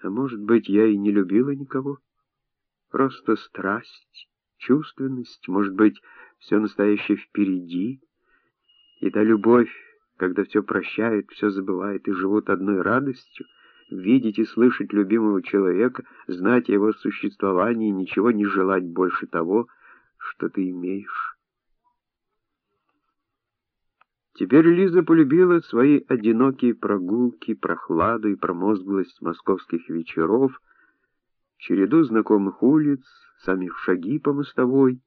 А может быть, я и не любила никого? Просто страсть, чувственность, может быть, все настоящее впереди. И та любовь, когда все прощает, все забывает и живут одной радостью, видеть и слышать любимого человека, знать о его существовании, ничего не желать больше того, что ты имеешь. Теперь Лиза полюбила свои одинокие прогулки, прохладу и промозглость московских вечеров, череду знакомых улиц, самих шаги по мостовой,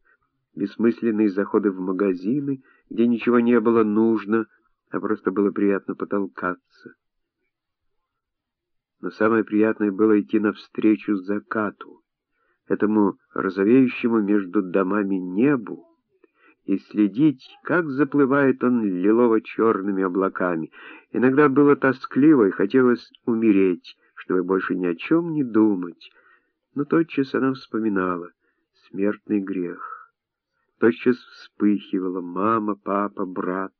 бессмысленные заходы в магазины, где ничего не было нужно, а просто было приятно потолкаться. Но самое приятное было идти навстречу закату, этому розовеющему между домами небу, и следить, как заплывает он лилово-черными облаками. Иногда было тоскливо и хотелось умереть, чтобы больше ни о чем не думать. Но тотчас она вспоминала смертный грех. Тотчас вспыхивала мама, папа, брат,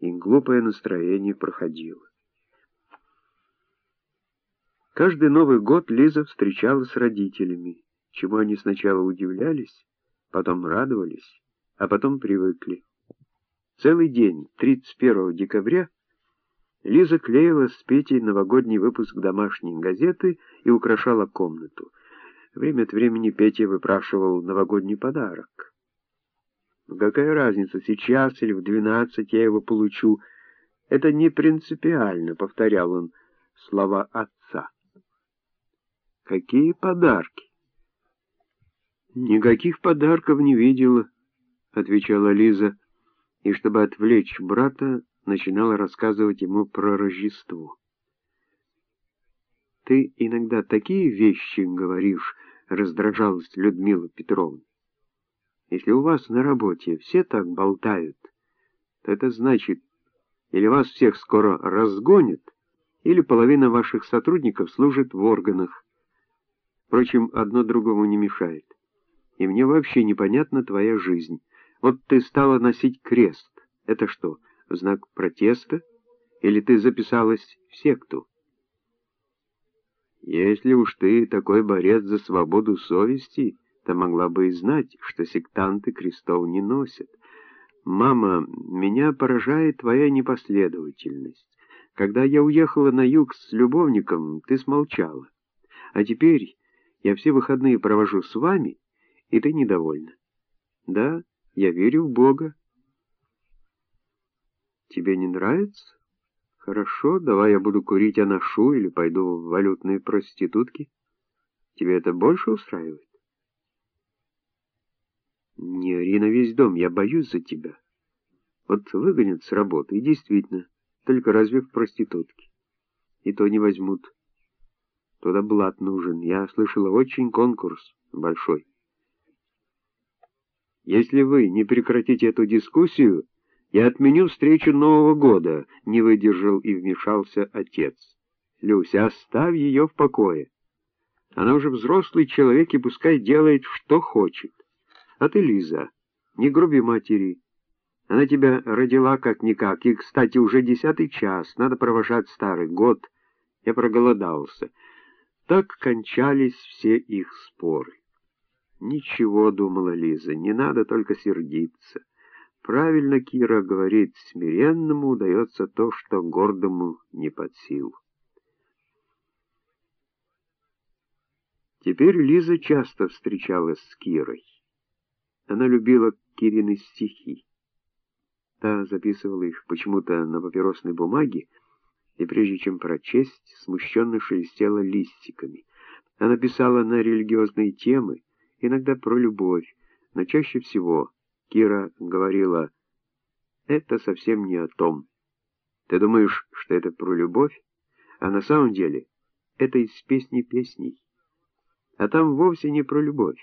и глупое настроение проходило. Каждый Новый год Лиза встречала с родителями, чему они сначала удивлялись, потом радовались, а потом привыкли. Целый день, 31 декабря, Лиза клеила с Петей новогодний выпуск домашней газеты и украшала комнату. Время от времени Петя выпрашивал новогодний подарок. Какая разница, сейчас или в двенадцать я его получу? Это не принципиально, повторял он слова отца. Какие подарки? Никаких подарков не видела, отвечала Лиза, и чтобы отвлечь брата, начинала рассказывать ему про Рождество. Ты иногда такие вещи говоришь, раздражалась Людмила Петровна. Если у вас на работе все так болтают, то это значит, или вас всех скоро разгонят, или половина ваших сотрудников служит в органах. Впрочем, одно другому не мешает. И мне вообще непонятна твоя жизнь. Вот ты стала носить крест. Это что, знак протеста? Или ты записалась в секту? Если уж ты такой борец за свободу совести, то могла бы и знать, что сектанты крестов не носят. Мама, меня поражает твоя непоследовательность. Когда я уехала на юг с любовником, ты смолчала. А теперь я все выходные провожу с вами, и ты недовольна. Да, я верю в Бога. Тебе не нравится? Хорошо, давай я буду курить анашу или пойду в валютные проститутки. Тебе это больше устраивает? Не ори на весь дом, я боюсь за тебя. Вот выгонят с работы, и действительно, только разве в проститутки. И то не возьмут. Туда блат нужен. Я слышала, очень конкурс большой. Если вы не прекратите эту дискуссию, я отменю встречу Нового года, не выдержал и вмешался отец. Люся, оставь ее в покое. Она уже взрослый человек и пускай делает, что хочет. А ты, Лиза, не груби матери. Она тебя родила как-никак, и, кстати, уже десятый час, надо провожать старый год. Я проголодался. Так кончались все их споры. «Ничего», — думала Лиза, — «не надо только сердиться. Правильно Кира говорит, смиренному удается то, что гордому не под силу». Теперь Лиза часто встречалась с Кирой. Она любила Кирины стихи. Та записывала их почему-то на папиросной бумаге, и прежде чем прочесть, смущенно шелестела листиками. Она писала на религиозные темы, иногда про любовь, но чаще всего Кира говорила «Это совсем не о том. Ты думаешь, что это про любовь, а на самом деле это из песни песней. А там вовсе не про любовь,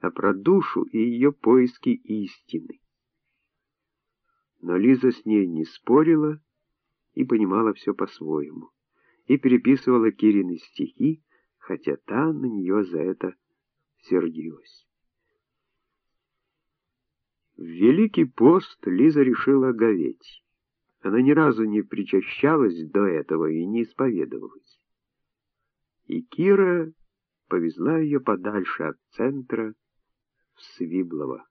а про душу и ее поиски истины». Но Лиза с ней не спорила и понимала все по-своему, и переписывала Кирины стихи, хотя та на нее за это сердилась. В Великий пост Лиза решила говеть. Она ни разу не причащалась до этого и не исповедовалась. и Кира повезла ее подальше от центра в Свиблово.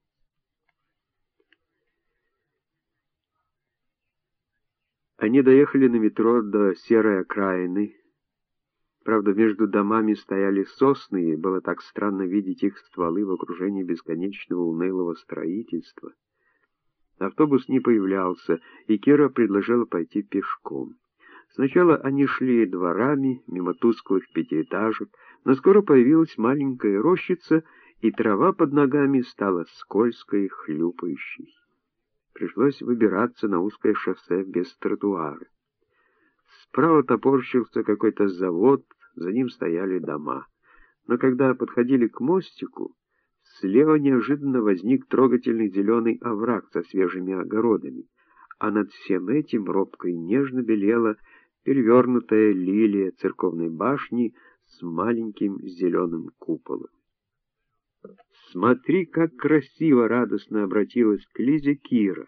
Они доехали на метро до серой окраины. Правда, между домами стояли сосны, и было так странно видеть их стволы в окружении бесконечного унылого строительства. Автобус не появлялся, и Кира предложила пойти пешком. Сначала они шли дворами, мимо тусклых пятиэтажек, но скоро появилась маленькая рощица, и трава под ногами стала скользкой и хлюпающей. Пришлось выбираться на узкое шоссе без тротуара. Справа топорщился какой-то завод, за ним стояли дома. Но когда подходили к мостику, слева неожиданно возник трогательный зеленый овраг со свежими огородами, а над всем этим робко и нежно белела перевернутая лилия церковной башни с маленьким зеленым куполом. «Смотри, как красиво!» — радостно обратилась к Лизе Кира.